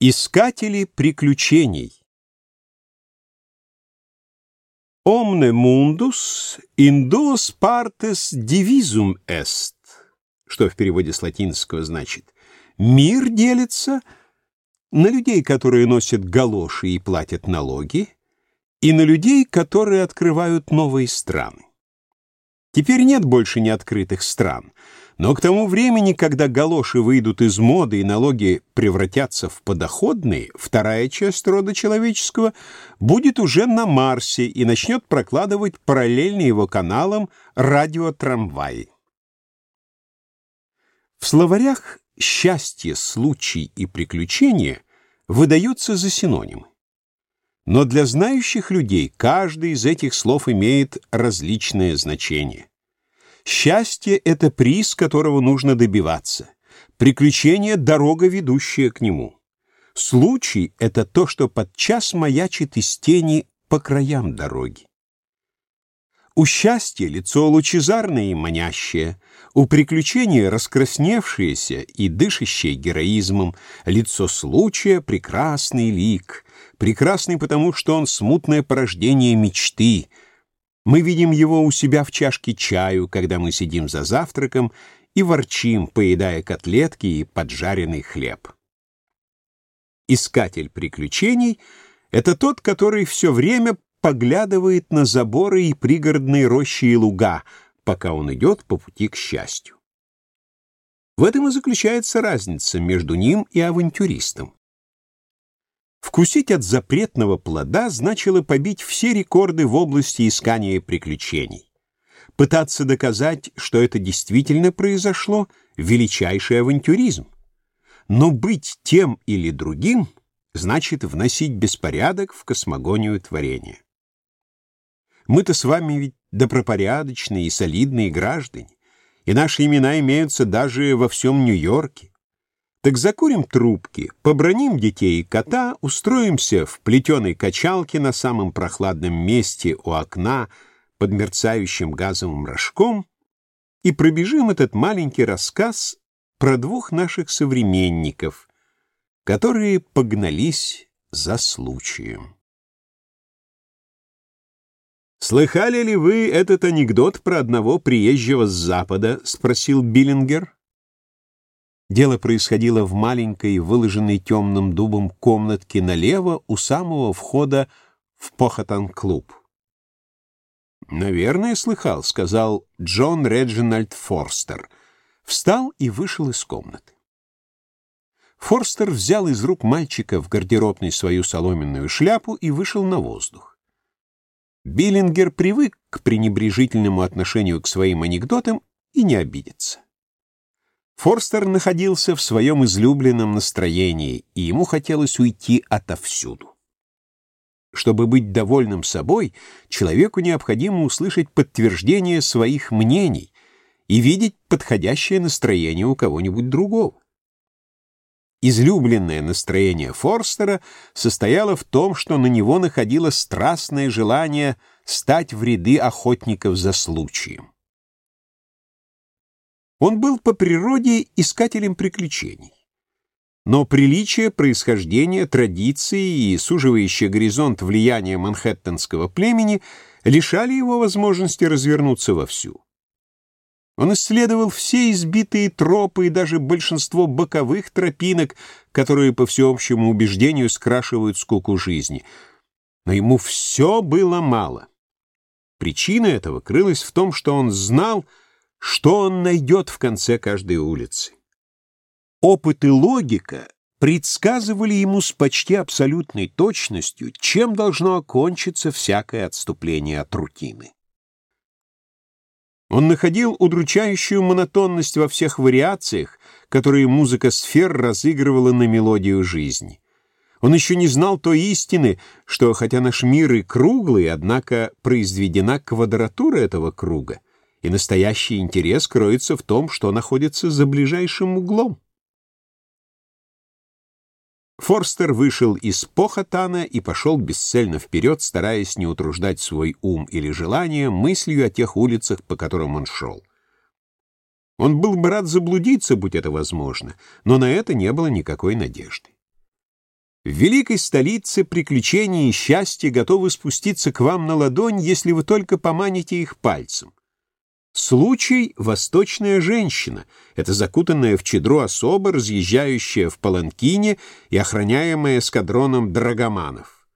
Искатели приключений Omne mundus in duas partes divisum est, что в переводе с латинского значит «Мир делится на людей, которые носят галоши и платят налоги, и на людей, которые открывают новые страны». Теперь нет больше неоткрытых стран — но к тому времени, когда галоши выйдут из моды и налоги превратятся в подоходные, вторая часть рода человеческого будет уже на Марсе и начнет прокладывать параллельно его каналам радиотрамваи. В словарях «счастье», «случай» и «приключение» выдаются за синонимы. Но для знающих людей каждый из этих слов имеет различное значение. Счастье — это приз, которого нужно добиваться. Приключение — дорога, ведущая к нему. Случай — это то, что подчас маячит из тени по краям дороги. У счастья лицо лучезарное и манящее, у приключения раскрасневшееся и дышащее героизмом, лицо случая — прекрасный лик, прекрасный потому, что он смутное порождение мечты — мы видим его у себя в чашке чаю, когда мы сидим за завтраком и ворчим, поедая котлетки и поджаренный хлеб. Искатель приключений — это тот, который все время поглядывает на заборы и пригородные рощи и луга, пока он идет по пути к счастью. В этом и заключается разница между ним и авантюристом. Вкусить от запретного плода значило побить все рекорды в области искания приключений. Пытаться доказать, что это действительно произошло — величайший авантюризм. Но быть тем или другим значит вносить беспорядок в космогонию творения. Мы-то с вами ведь добропорядочные и солидные граждане, и наши имена имеются даже во всем Нью-Йорке. Так закурим трубки, поброним детей и кота, устроимся в плетеной качалке на самом прохладном месте у окна под мерцающим газовым рожком и пробежим этот маленький рассказ про двух наших современников, которые погнались за случаем. «Слыхали ли вы этот анекдот про одного приезжего с Запада?» — спросил Биллингер. Дело происходило в маленькой, выложенной темным дубом комнатке налево у самого входа в Похотан-клуб. «Наверное, слыхал», — сказал Джон Реджинальд Форстер. Встал и вышел из комнаты. Форстер взял из рук мальчика в гардеробной свою соломенную шляпу и вышел на воздух. Биллингер привык к пренебрежительному отношению к своим анекдотам и не обидится. Форстер находился в своем излюбленном настроении, и ему хотелось уйти отовсюду. Чтобы быть довольным собой, человеку необходимо услышать подтверждение своих мнений и видеть подходящее настроение у кого-нибудь другого. Излюбленное настроение Форстера состояло в том, что на него находило страстное желание стать в ряды охотников за случаем. Он был по природе искателем приключений. Но приличие, происхождение, традиции и суживающий горизонт влияния манхэттенского племени лишали его возможности развернуться вовсю. Он исследовал все избитые тропы и даже большинство боковых тропинок, которые, по всеобщему убеждению, скрашивают скуку жизни. Но ему все было мало. Причина этого крылась в том, что он знал, что он найдет в конце каждой улицы? Опыт и логика предсказывали ему с почти абсолютной точностью, чем должно окончиться всякое отступление от рутины. Он находил удручающую монотонность во всех вариациях, которые музыка сфер разыгрывала на мелодию жизни. Он еще не знал той истины, что, хотя наш мир и круглый, однако произведена квадратура этого круга, и настоящий интерес кроется в том, что находится за ближайшим углом. Форстер вышел из Похотана и пошел бесцельно вперед, стараясь не утруждать свой ум или желание мыслью о тех улицах, по которым он шел. Он был бы рад заблудиться, будь это возможно, но на это не было никакой надежды. В великой столице приключений и счастья готовы спуститься к вам на ладонь, если вы только поманите их пальцем. Случай — восточная женщина. Это закутанная в чедру особа, разъезжающая в паланкине и охраняемая эскадроном драгоманов.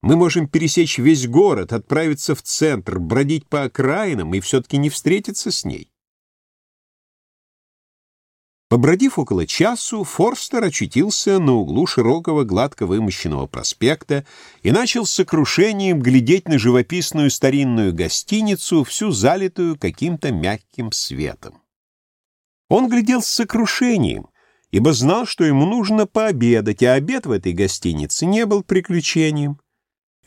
Мы можем пересечь весь город, отправиться в центр, бродить по окраинам и все-таки не встретиться с ней. Побродив около часу, Форстер очутился на углу широкого гладко вымощенного проспекта и начал с сокрушением глядеть на живописную старинную гостиницу, всю залитую каким-то мягким светом. Он глядел с сокрушением, ибо знал, что ему нужно пообедать, а обед в этой гостинице не был приключением.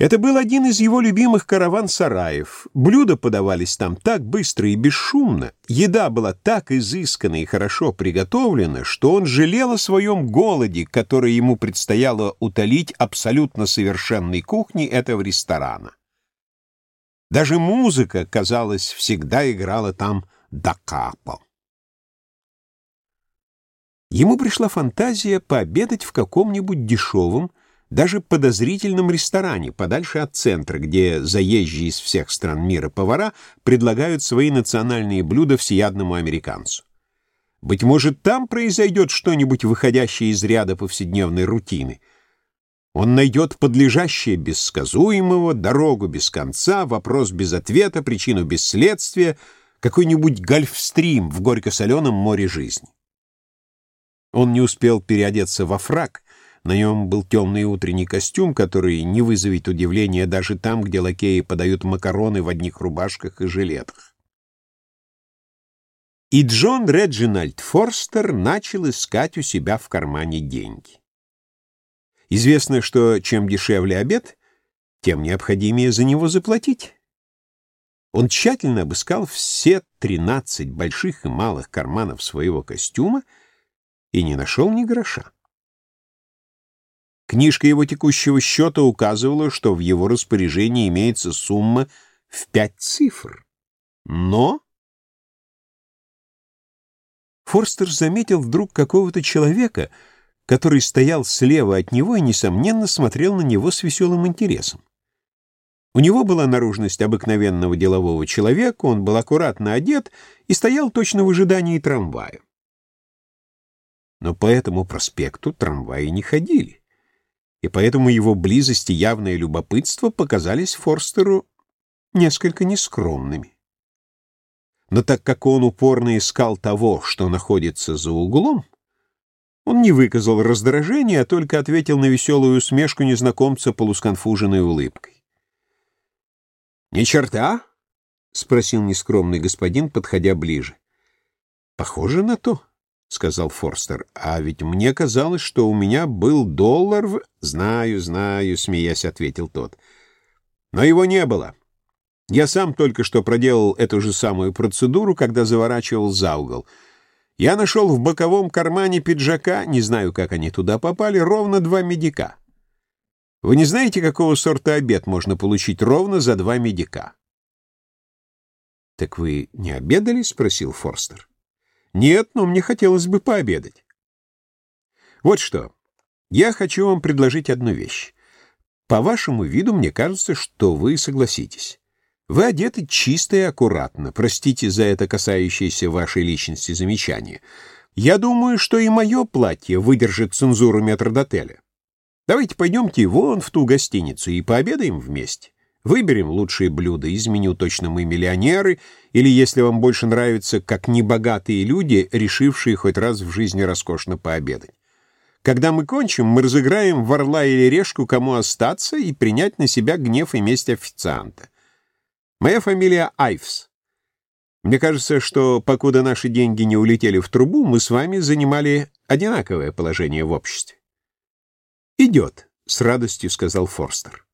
Это был один из его любимых караван-сараев. Блюда подавались там так быстро и бесшумно, еда была так изысканна и хорошо приготовлена, что он жалел о своем голоде, который ему предстояло утолить абсолютно совершенной кухней этого ресторана. Даже музыка, казалось, всегда играла там до капо. Ему пришла фантазия пообедать в каком-нибудь дешевом, даже подозрительном ресторане, подальше от центра, где заезжие из всех стран мира повара предлагают свои национальные блюда всеядному американцу. Быть может, там произойдет что-нибудь, выходящее из ряда повседневной рутины. Он найдет подлежащее без сказуемого, дорогу без конца, вопрос без ответа, причину без следствия, какой-нибудь гольфстрим в горько-соленом море жизни. Он не успел переодеться во фраг — на нем был темный утренний костюм, который не вызовет удивления даже там, где лакеи подают макароны в одних рубашках и жилетах. И Джон Реджинальд Форстер начал искать у себя в кармане деньги. Известно, что чем дешевле обед, тем необходимее за него заплатить. Он тщательно обыскал все тринадцать больших и малых карманов своего костюма и не нашел ни гроша. Книжка его текущего счета указывала, что в его распоряжении имеется сумма в пять цифр. Но... Форстер заметил вдруг какого-то человека, который стоял слева от него и, несомненно, смотрел на него с веселым интересом. У него была наружность обыкновенного делового человека, он был аккуратно одет и стоял точно в ожидании трамвая. Но по этому проспекту трамваи не ходили и поэтому его близость и явное любопытство показались Форстеру несколько нескромными. Но так как он упорно искал того, что находится за углом, он не выказал раздражения, а только ответил на веселую усмешку незнакомца полусконфуженной улыбкой. «Ни черта?» — спросил нескромный господин, подходя ближе. «Похоже на то». — сказал Форстер. «А ведь мне казалось, что у меня был доллар в...» «Знаю, знаю», — смеясь ответил тот. «Но его не было. Я сам только что проделал эту же самую процедуру, когда заворачивал за угол. Я нашел в боковом кармане пиджака, не знаю, как они туда попали, ровно два медика. Вы не знаете, какого сорта обед можно получить ровно за два медика?» «Так вы не обедали?» — спросил Форстер. Нет, но мне хотелось бы пообедать. Вот что. Я хочу вам предложить одну вещь. По вашему виду мне кажется, что вы согласитесь. Вы одеты чисто и аккуратно. Простите за это касающееся вашей личности замечание. Я думаю, что и мое платье выдержит цензуру метрдотеля. Давайте пойдемте вон в ту гостиницу и пообедаем вместе. Выберем лучшие блюда из меню «Точно мы миллионеры» или, если вам больше нравится, как небогатые люди, решившие хоть раз в жизни роскошно пообедать. Когда мы кончим, мы разыграем в орла или решку, кому остаться и принять на себя гнев и месть официанта. Моя фамилия Айвс. Мне кажется, что, покуда наши деньги не улетели в трубу, мы с вами занимали одинаковое положение в обществе. «Идет», — с радостью сказал Форстер.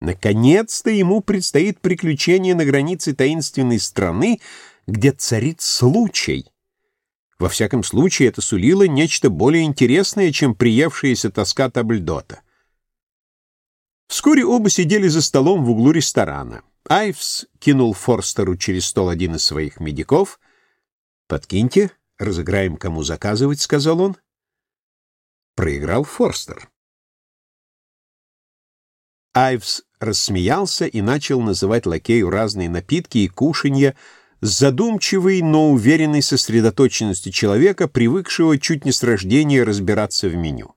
Наконец-то ему предстоит приключение на границе таинственной страны, где царит случай. Во всяком случае, это сулило нечто более интересное, чем приевшаяся тоска табльдота. Вскоре оба сидели за столом в углу ресторана. Айвс кинул Форстеру через стол один из своих медиков. «Подкиньте, разыграем, кому заказывать», — сказал он. Проиграл Форстер. Айвс рассмеялся и начал называть лакею разные напитки и кушанья с задумчивой, но уверенной сосредоточенностью человека, привыкшего чуть не с рождения разбираться в меню.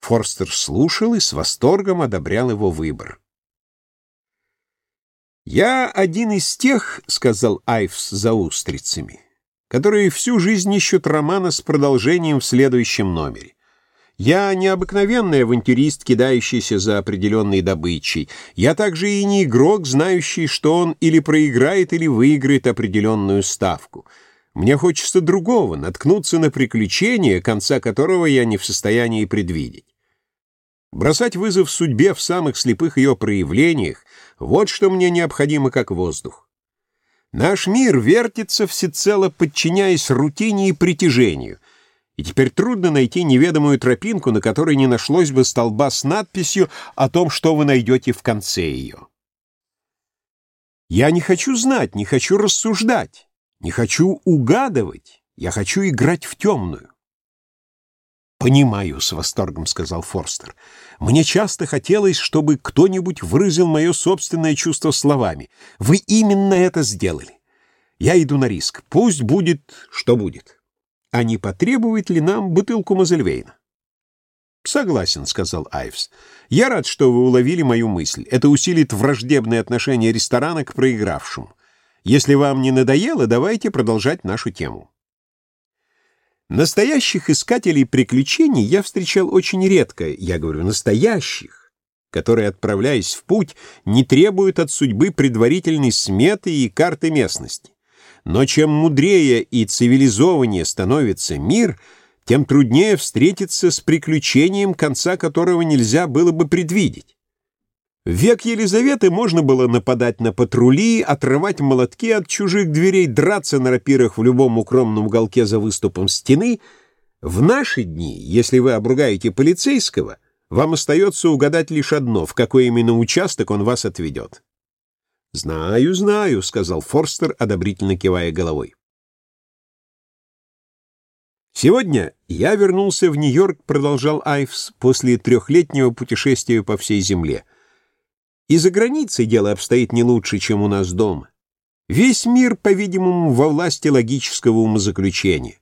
Форстер слушал и с восторгом одобрял его выбор. «Я один из тех, — сказал Айвс за устрицами, — которые всю жизнь ищут романа с продолжением в следующем номере. Я не обыкновенный авантюрист, кидающийся за определенной добычей. Я также и не игрок, знающий, что он или проиграет, или выиграет определенную ставку. Мне хочется другого, наткнуться на приключение, конца которого я не в состоянии предвидеть. Бросать вызов судьбе в самых слепых ее проявлениях — вот что мне необходимо как воздух. Наш мир вертится всецело, подчиняясь рутине и притяжению — и теперь трудно найти неведомую тропинку, на которой не нашлось бы столба с надписью о том, что вы найдете в конце ее. Я не хочу знать, не хочу рассуждать, не хочу угадывать, я хочу играть в темную. «Понимаю», — с восторгом сказал Форстер. «Мне часто хотелось, чтобы кто-нибудь выразил мое собственное чувство словами. Вы именно это сделали. Я иду на риск. Пусть будет, что будет» а не потребует ли нам бутылку Мазельвейна? «Согласен», — сказал Айвс. «Я рад, что вы уловили мою мысль. Это усилит враждебное отношение ресторана к проигравшему. Если вам не надоело, давайте продолжать нашу тему». Настоящих искателей приключений я встречал очень редко, я говорю настоящих, которые, отправляясь в путь, не требуют от судьбы предварительной сметы и карты местности. Но чем мудрее и цивилизованнее становится мир, тем труднее встретиться с приключением, конца которого нельзя было бы предвидеть. В век Елизаветы можно было нападать на патрули, отрывать молотки от чужих дверей, драться на рапирах в любом укромном уголке за выступом стены. В наши дни, если вы обругаете полицейского, вам остается угадать лишь одно, в какой именно участок он вас отведет. «Знаю, знаю», — сказал Форстер, одобрительно кивая головой. «Сегодня я вернулся в Нью-Йорк», — продолжал Айвс, «после трехлетнего путешествия по всей земле. И за границей дело обстоит не лучше, чем у нас дома. Весь мир, по-видимому, во власти логического умозаключения.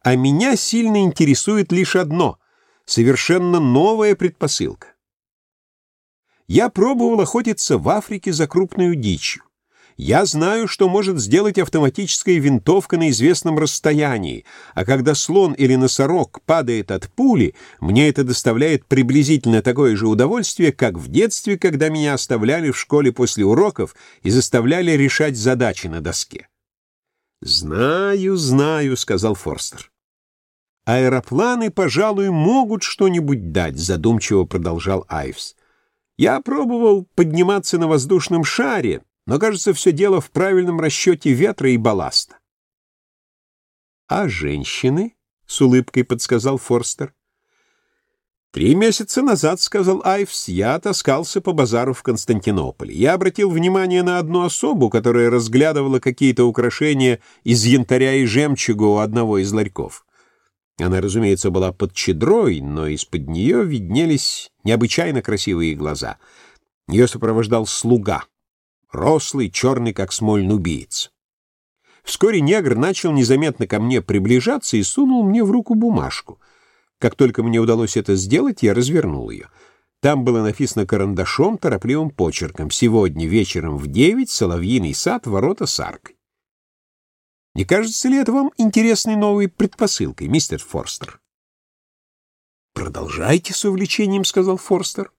А меня сильно интересует лишь одно — совершенно новая предпосылка. Я пробовал охотиться в Африке за крупную дичью. Я знаю, что может сделать автоматическая винтовка на известном расстоянии, а когда слон или носорог падает от пули, мне это доставляет приблизительно такое же удовольствие, как в детстве, когда меня оставляли в школе после уроков и заставляли решать задачи на доске. «Знаю, знаю», — сказал Форстер. «Аэропланы, пожалуй, могут что-нибудь дать», — задумчиво продолжал Айвс. Я пробовал подниматься на воздушном шаре, но, кажется, все дело в правильном расчете ветра и балласта. «А женщины?» — с улыбкой подсказал Форстер. «Три месяца назад, — сказал Айвс, — я таскался по базару в Константинополе. Я обратил внимание на одну особу, которая разглядывала какие-то украшения из янтаря и жемчуга у одного из ларьков. Она, разумеется, была под чедрой, но из-под нее виднелись необычайно красивые глаза. Ее сопровождал слуга, рослый, черный, как смоль нубиец. Вскоре негр начал незаметно ко мне приближаться и сунул мне в руку бумажку. Как только мне удалось это сделать, я развернул ее. Там было написано карандашом, торопливым почерком «Сегодня вечером в девять Соловьиный сад, ворота с аркой». Не кажется ли это вам интересной новой предпосылкой, мистер Форстер? «Продолжайте с увлечением», — сказал Форстер.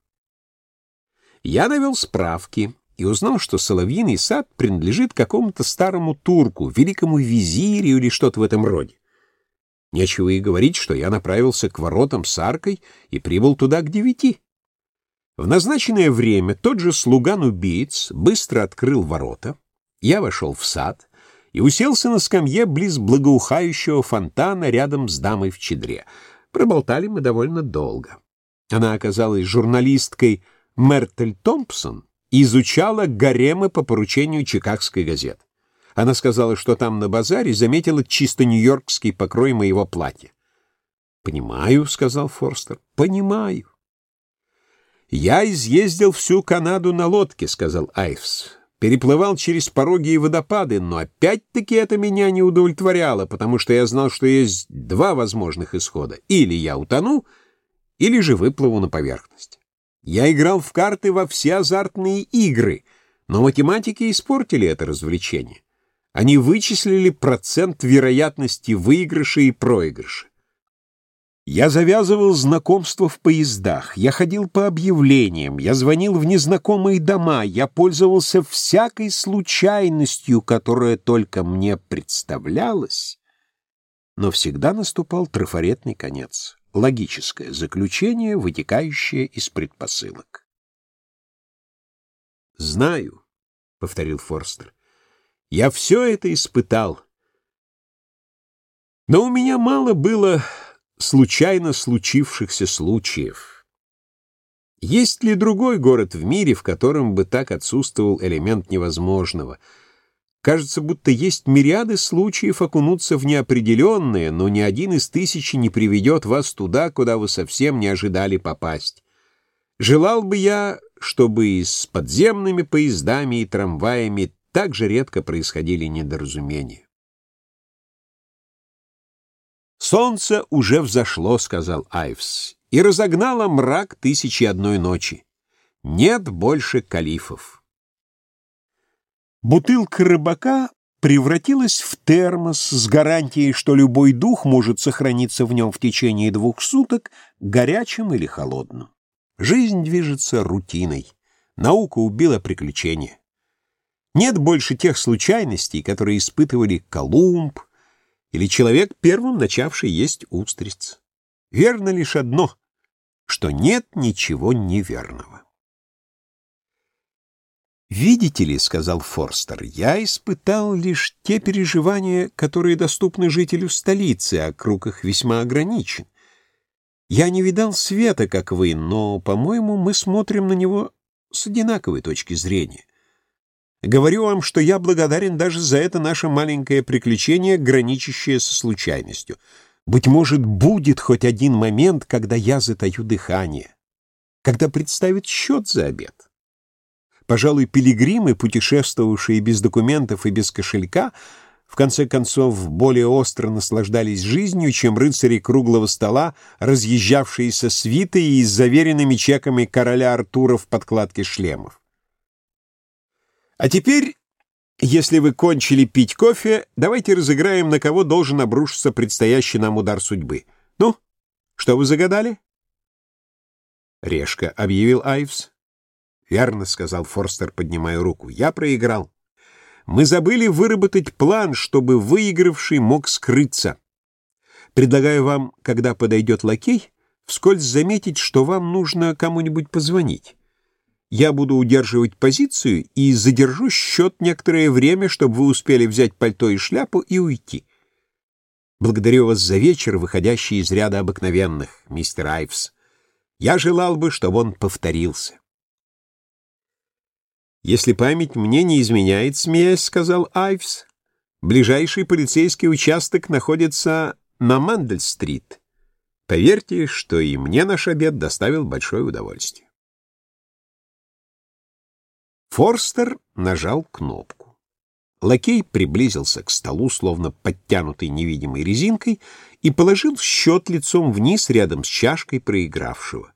Я навел справки и узнал, что Соловьиный сад принадлежит какому-то старому турку, великому визирю или что-то в этом роде. Нечего и говорить, что я направился к воротам с аркой и прибыл туда к девяти. В назначенное время тот же слуган-убийц быстро открыл ворота, я вошел в сад — и уселся на скамье близ благоухающего фонтана рядом с дамой в чедре. Проболтали мы довольно долго. Она оказалась журналисткой Мертель Томпсон и изучала гаремы по поручению Чикагской газеты. Она сказала, что там на базаре заметила чисто нью-йоркский покрой моего платья. «Понимаю», — сказал Форстер, — «понимаю». «Я изъездил всю Канаду на лодке», — сказал Айвс. «Переплывал через пороги и водопады, но опять-таки это меня не удовлетворяло, потому что я знал, что есть два возможных исхода. Или я утону, или же выплыву на поверхность. Я играл в карты во все азартные игры, но математики испортили это развлечение. Они вычислили процент вероятности выигрыша и проигрыша. Я завязывал знакомства в поездах, я ходил по объявлениям, я звонил в незнакомые дома, я пользовался всякой случайностью, которая только мне представлялась, но всегда наступал трафаретный конец, логическое заключение, вытекающее из предпосылок. «Знаю», — повторил Форстер, — «я все это испытал». Но у меня мало было случайно случившихся случаев. Есть ли другой город в мире, в котором бы так отсутствовал элемент невозможного? Кажется, будто есть мириады случаев окунуться в неопределенное, но ни один из тысячи не приведет вас туда, куда вы совсем не ожидали попасть. Желал бы я, чтобы и с подземными поездами и трамваями так же редко происходили недоразумения. «Солнце уже взошло», — сказал Айвс, — «и разогнало мрак тысячи одной ночи. Нет больше калифов». Бутылка рыбака превратилась в термос с гарантией, что любой дух может сохраниться в нем в течение двух суток, горячим или холодным. Жизнь движется рутиной. Наука убила приключения. Нет больше тех случайностей, которые испытывали Колумб, или человек, первым начавший есть устриц. Верно лишь одно, что нет ничего неверного. «Видите ли, — сказал Форстер, — я испытал лишь те переживания, которые доступны жителю столицы, а круг их весьма ограничен. Я не видал света, как вы, но, по-моему, мы смотрим на него с одинаковой точки зрения. Говорю вам, что я благодарен даже за это наше маленькое приключение, граничащее со случайностью. Быть может, будет хоть один момент, когда я затаю дыхание, когда представит счет за обед. Пожалуй, пилигримы, путешествовавшие без документов и без кошелька, в конце концов, более остро наслаждались жизнью, чем рыцари круглого стола, разъезжавшие со свитой и с заверенными чеками короля Артура в подкладке шлемов. А теперь, если вы кончили пить кофе, давайте разыграем, на кого должен обрушиться предстоящий нам удар судьбы. Ну, что вы загадали? Решка, — объявил Айвс. Верно, — сказал Форстер, поднимая руку. Я проиграл. Мы забыли выработать план, чтобы выигравший мог скрыться. Предлагаю вам, когда подойдет лакей, вскользь заметить, что вам нужно кому-нибудь позвонить. Я буду удерживать позицию и задержу счет некоторое время, чтобы вы успели взять пальто и шляпу и уйти. Благодарю вас за вечер, выходящий из ряда обыкновенных, мистер Айвс. Я желал бы, чтобы он повторился. «Если память мне не изменяет, смеясь, — сказал Айвс, — ближайший полицейский участок находится на Мандельстрит. Поверьте, что и мне наш обед доставил большое удовольствие». Форстер нажал кнопку. Лакей приблизился к столу, словно подтянутый невидимой резинкой, и положил счет лицом вниз рядом с чашкой проигравшего.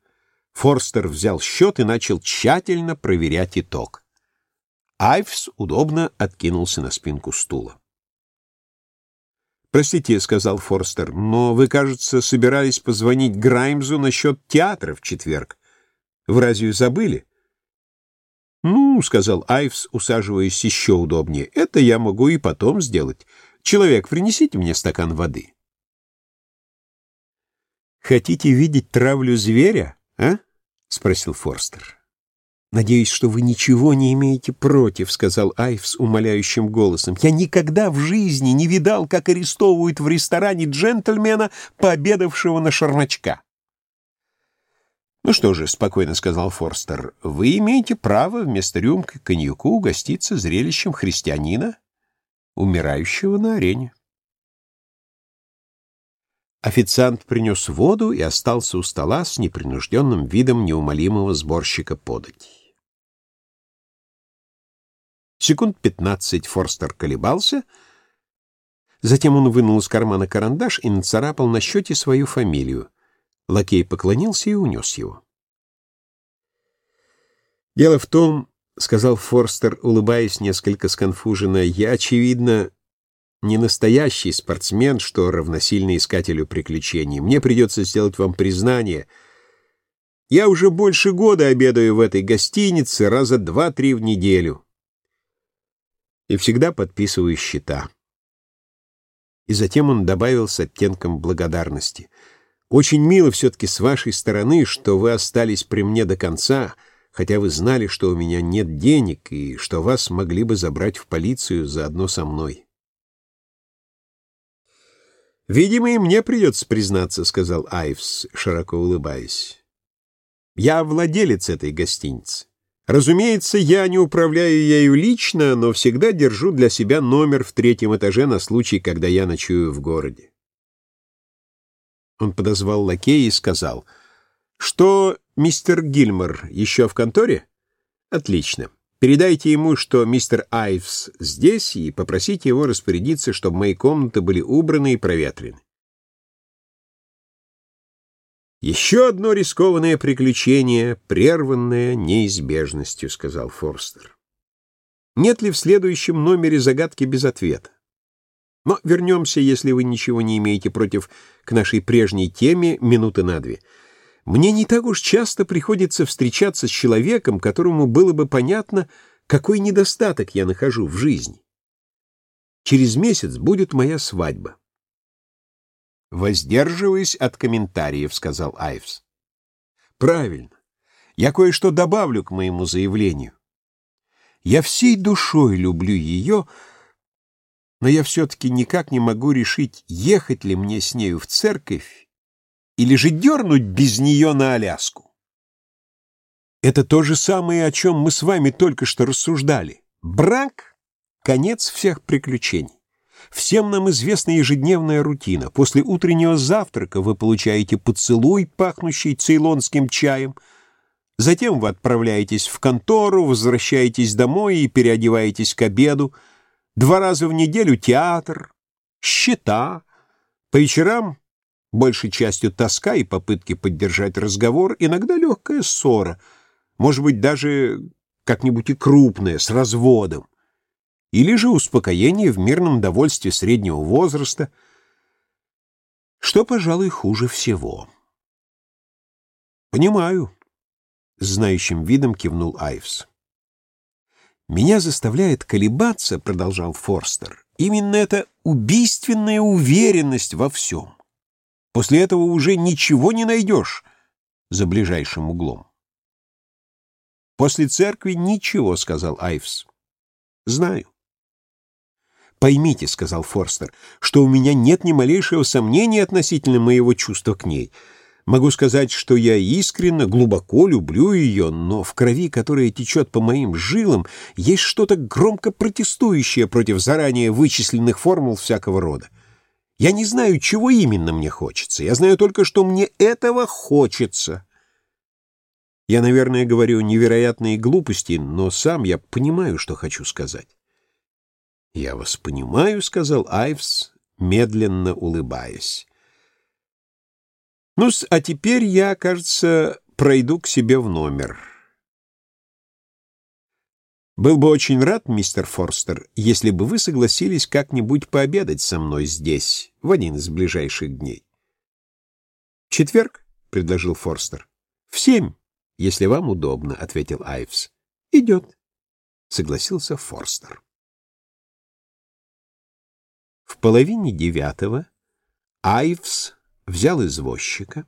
Форстер взял счет и начал тщательно проверять итог. Айвс удобно откинулся на спинку стула. «Простите», — сказал Форстер, — «но вы, кажется, собирались позвонить Граймзу насчет театра в четверг. Вы разве забыли?» «Ну, — сказал Айвс, усаживаясь еще удобнее, — это я могу и потом сделать. Человек, принесите мне стакан воды». «Хотите видеть травлю зверя, а?» — спросил Форстер. «Надеюсь, что вы ничего не имеете против», — сказал Айвс умоляющим голосом. «Я никогда в жизни не видал, как арестовывают в ресторане джентльмена, пообедавшего на шарначка». «Ну что же», — спокойно сказал Форстер, — «вы имеете право вместо рюмки коньяку угоститься зрелищем христианина, умирающего на арене». Официант принес воду и остался у стола с непринужденным видом неумолимого сборщика податей. Секунд пятнадцать Форстер колебался, затем он вынул из кармана карандаш и нацарапал на счете свою фамилию. Лакей поклонился и унес его. «Дело в том, — сказал Форстер, улыбаясь несколько сконфуженно, — я, очевидно, не настоящий спортсмен, что равносильно искателю приключений. Мне придется сделать вам признание. Я уже больше года обедаю в этой гостинице, раза два-три в неделю. И всегда подписываю счета. И затем он добавил с оттенком благодарности. «Очень мило все-таки с вашей стороны, что вы остались при мне до конца, хотя вы знали, что у меня нет денег и что вас могли бы забрать в полицию заодно со мной». «Видимо, и мне придется признаться», — сказал Айвс, широко улыбаясь. «Я владелец этой гостиницы. Разумеется, я не управляю ею лично, но всегда держу для себя номер в третьем этаже на случай, когда я ночую в городе». Он подозвал лакея и сказал, «Что, мистер Гильмор, еще в конторе? Отлично. Передайте ему, что мистер Айвс здесь, и попросите его распорядиться, чтобы мои комнаты были убраны и проветрены. «Еще одно рискованное приключение, прерванное неизбежностью», — сказал Форстер. «Нет ли в следующем номере загадки без ответа? Но вернемся, если вы ничего не имеете против, к нашей прежней теме минуты на две». Мне не так уж часто приходится встречаться с человеком, которому было бы понятно, какой недостаток я нахожу в жизни. Через месяц будет моя свадьба. «Воздерживаясь от комментариев», — сказал Айвс. «Правильно. Я кое-что добавлю к моему заявлению. Я всей душой люблю ее, но я все-таки никак не могу решить, ехать ли мне с нею в церковь или же дернуть без нее на Аляску? Это то же самое, о чем мы с вами только что рассуждали. Брак — конец всех приключений. Всем нам известна ежедневная рутина. После утреннего завтрака вы получаете поцелуй, пахнущий цейлонским чаем. Затем вы отправляетесь в контору, возвращаетесь домой и переодеваетесь к обеду. Два раза в неделю театр, счета. По вечерам большей частью тоска и попытки поддержать разговор, иногда легкая ссора, может быть, даже как-нибудь и крупная, с разводом, или же успокоение в мирном довольстве среднего возраста, что, пожалуй, хуже всего. «Понимаю», — знающим видом кивнул Айвс. «Меня заставляет колебаться», — продолжал Форстер, — «именно эта убийственная уверенность во всем. После этого уже ничего не найдешь за ближайшим углом. «После церкви ничего», — сказал Айвс. «Знаю». «Поймите», — сказал Форстер, — «что у меня нет ни малейшего сомнения относительно моего чувства к ней. Могу сказать, что я искренне, глубоко люблю ее, но в крови, которая течет по моим жилам, есть что-то громко протестующее против заранее вычисленных формул всякого рода. Я не знаю, чего именно мне хочется. Я знаю только, что мне этого хочется. Я, наверное, говорю невероятные глупости, но сам я понимаю, что хочу сказать. «Я вас понимаю», — сказал Айвс, медленно улыбаясь. Ну а теперь я, кажется, пройду к себе в номер». Был бы очень рад, мистер Форстер, если бы вы согласились как-нибудь пообедать со мной здесь в один из ближайших дней. «Четверг?» — предложил Форстер. «В семь, если вам удобно», — ответил Айвс. «Идет», — согласился Форстер. В половине девятого Айвс взял извозчика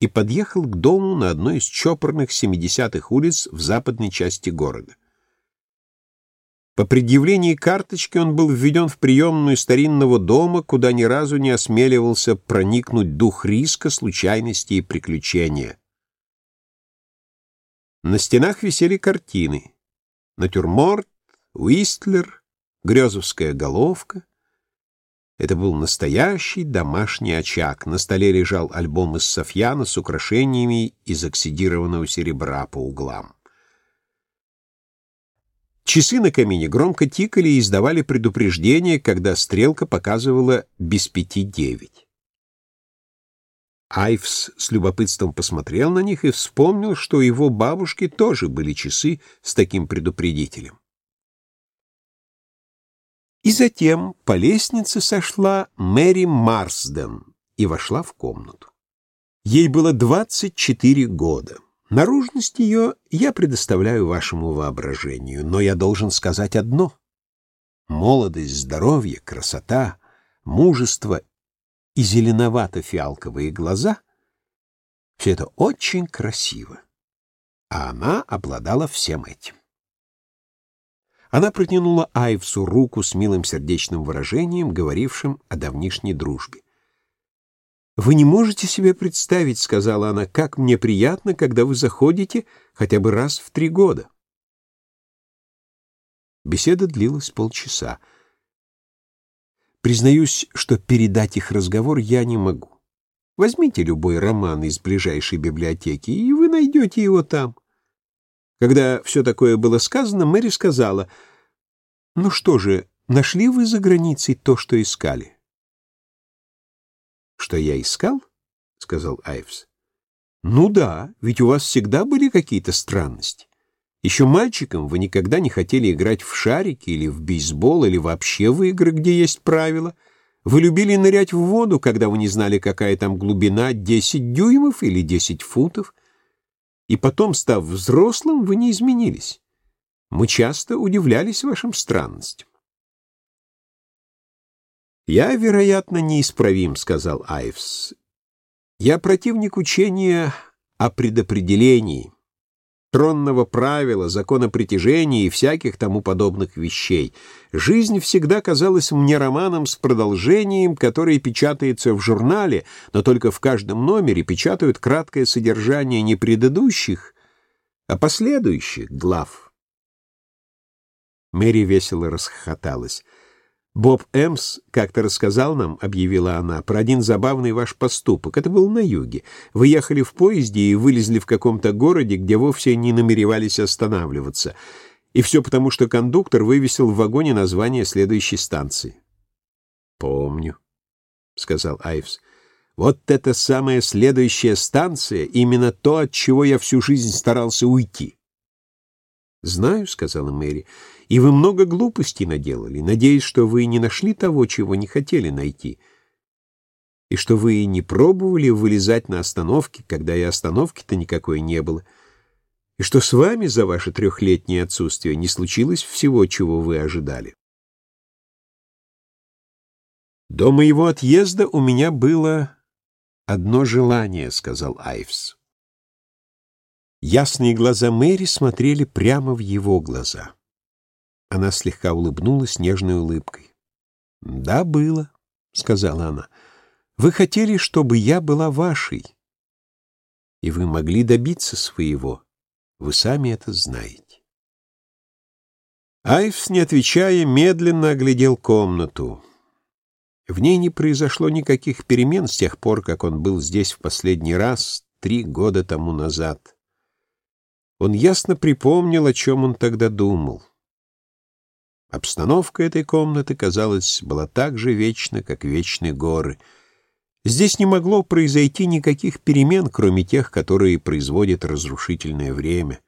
и подъехал к дому на одной из чопорных семидесятых улиц в западной части города. По предъявлении карточки он был введен в приемную старинного дома, куда ни разу не осмеливался проникнуть дух риска, случайности и приключения. На стенах висели картины. Натюрморт, Уистлер, Грёзовская головка. Это был настоящий домашний очаг. На столе лежал альбом из софьяна с украшениями из оксидированного серебра по углам. Часы на камине громко тикали и издавали предупреждение, когда стрелка показывала без пяти девять. Айвс с любопытством посмотрел на них и вспомнил, что у его бабушки тоже были часы с таким предупредителем. И затем по лестнице сошла Мэри Марсден и вошла в комнату. Ей было 24 года. Наружность ее я предоставляю вашему воображению, но я должен сказать одно. Молодость, здоровье, красота, мужество и зеленовато-фиалковые глаза — все это очень красиво. А она обладала всем этим. Она протянула Айвсу руку с милым сердечным выражением, говорившим о давнишней дружбе. «Вы не можете себе представить, — сказала она, — как мне приятно, когда вы заходите хотя бы раз в три года». Беседа длилась полчаса. Признаюсь, что передать их разговор я не могу. Возьмите любой роман из ближайшей библиотеки, и вы найдете его там. Когда все такое было сказано, Мэри сказала, «Ну что же, нашли вы за границей то, что искали?» «Что я искал?» — сказал Айвс. «Ну да, ведь у вас всегда были какие-то странности. Еще мальчиком вы никогда не хотели играть в шарики или в бейсбол, или вообще в игры, где есть правила. Вы любили нырять в воду, когда вы не знали, какая там глубина, 10 дюймов или 10 футов. И потом, став взрослым, вы не изменились. Мы часто удивлялись вашим странностям. «Я, вероятно, неисправим», — сказал Айвс. «Я противник учения о предопределении, тронного правила, закона притяжения и всяких тому подобных вещей. Жизнь всегда казалась мне романом с продолжением, которое печатается в журнале, но только в каждом номере печатают краткое содержание не предыдущих, а последующих глав». Мэри весело расхохоталась. «Боб Эмс как-то рассказал нам, — объявила она, — про один забавный ваш поступок. Это был на юге. Вы ехали в поезде и вылезли в каком-то городе, где вовсе не намеревались останавливаться. И все потому, что кондуктор вывесил в вагоне название следующей станции». «Помню», — сказал Айвс. «Вот это самая следующая станция, именно то, от чего я всю жизнь старался уйти». «Знаю», — сказала Мэри, — «и вы много глупостей наделали, надеясь, что вы не нашли того, чего не хотели найти, и что вы не пробовали вылезать на остановке, когда и остановки-то никакой не было, и что с вами за ваше трехлетнее отсутствие не случилось всего, чего вы ожидали». «До моего отъезда у меня было одно желание», — сказал Айвс. Ясные глаза Мэри смотрели прямо в его глаза. Она слегка улыбнулась нежной улыбкой. «Да, было», — сказала она. «Вы хотели, чтобы я была вашей, и вы могли добиться своего. Вы сами это знаете». Айвс, не отвечая, медленно оглядел комнату. В ней не произошло никаких перемен с тех пор, как он был здесь в последний раз, три года тому назад. Он ясно припомнил, о чем он тогда думал. Обстановка этой комнаты, казалось, была так же вечна, как вечные горы. Здесь не могло произойти никаких перемен, кроме тех, которые производит разрушительное время.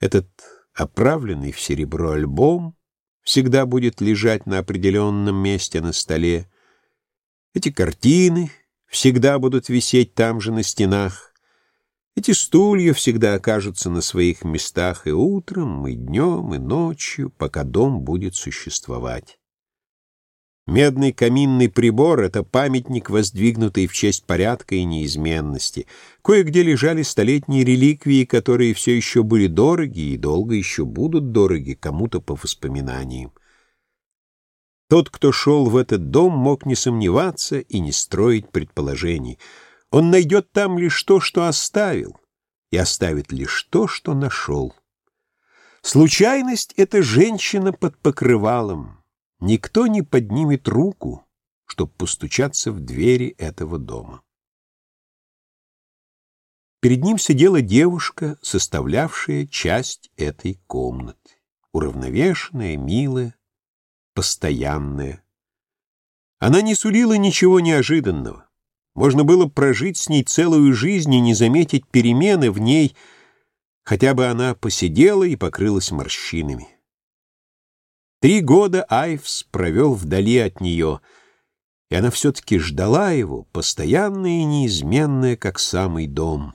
Этот оправленный в серебро альбом всегда будет лежать на определенном месте на столе. Эти картины всегда будут висеть там же на стенах. Эти стулья всегда окажутся на своих местах и утром, и днем, и ночью, пока дом будет существовать. Медный каминный прибор — это памятник, воздвигнутый в честь порядка и неизменности. Кое-где лежали столетние реликвии, которые все еще были дороги и долго еще будут дороги кому-то по воспоминаниям. Тот, кто шел в этот дом, мог не сомневаться и не строить предположений — он найдет там лишь то, что оставил, и оставит лишь то, что нашел. Случайность — это женщина под покрывалом. Никто не поднимет руку, чтобы постучаться в двери этого дома. Перед ним сидела девушка, составлявшая часть этой комнаты. Уравновешенная, милая, постоянная. Она не сулила ничего неожиданного. Можно было прожить с ней целую жизнь и не заметить перемены в ней, хотя бы она посидела и покрылась морщинами. Три года Айвс провел вдали от нее, и она все-таки ждала его, постоянная и неизменная, как самый дом.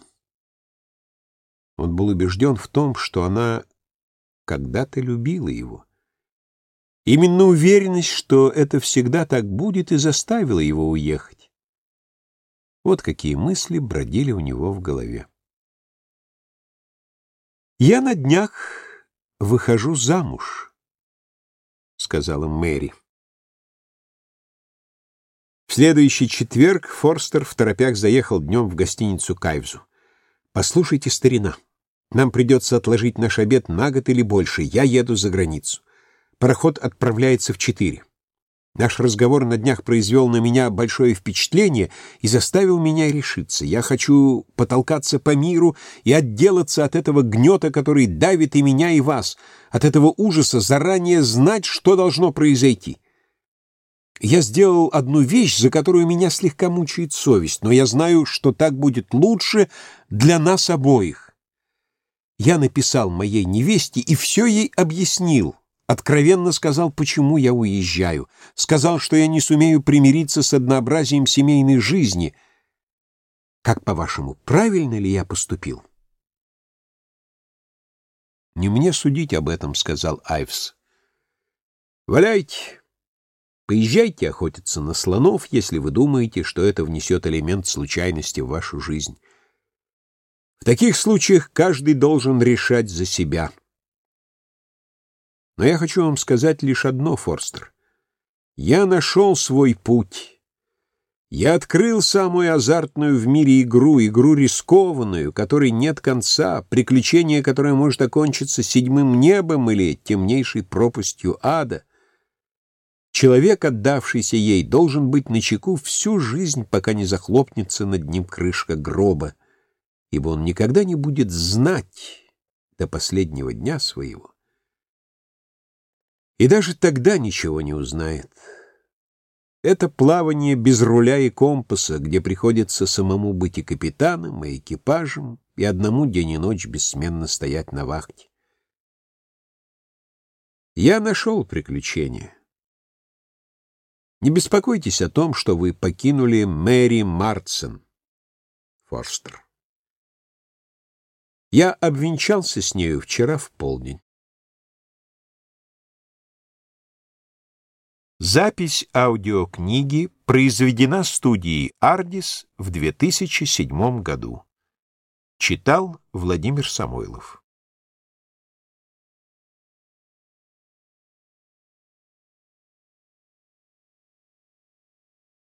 Он был убежден в том, что она когда-то любила его. Именно уверенность, что это всегда так будет, и заставила его уехать. Вот какие мысли бродили у него в голове. «Я на днях выхожу замуж», — сказала Мэри. В следующий четверг Форстер в торопях заехал днем в гостиницу Кайвзу. «Послушайте, старина, нам придется отложить наш обед на год или больше. Я еду за границу. Пароход отправляется в четыре. Наш разговор на днях произвел на меня большое впечатление и заставил меня решиться. Я хочу потолкаться по миру и отделаться от этого гнета, который давит и меня, и вас, от этого ужаса заранее знать, что должно произойти. Я сделал одну вещь, за которую меня слегка мучает совесть, но я знаю, что так будет лучше для нас обоих. Я написал моей невесте и все ей объяснил. Откровенно сказал, почему я уезжаю. Сказал, что я не сумею примириться с однообразием семейной жизни. Как, по-вашему, правильно ли я поступил? «Не мне судить об этом», — сказал Айвс. «Валяйте, Поезжайте охотиться на слонов, если вы думаете, что это внесет элемент случайности в вашу жизнь. В таких случаях каждый должен решать за себя. Но я хочу вам сказать лишь одно, Форстер. Я нашел свой путь. Я открыл самую азартную в мире игру, игру рискованную, которой нет конца, приключение, которое может окончиться седьмым небом или темнейшей пропастью ада — Человек, отдавшийся ей, должен быть начеку всю жизнь, пока не захлопнется над ним крышка гроба, ибо он никогда не будет знать до последнего дня своего. И даже тогда ничего не узнает. Это плавание без руля и компаса, где приходится самому быть и капитаном, и экипажем, и одному день и ночь бессменно стоять на вахте. Я нашел приключения. Не беспокойтесь о том, что вы покинули Мэри Марцен, Форстер. Я обвенчался с нею вчера в полдень. Запись аудиокниги произведена студией «Ардис» в 2007 году. Читал Владимир Самойлов.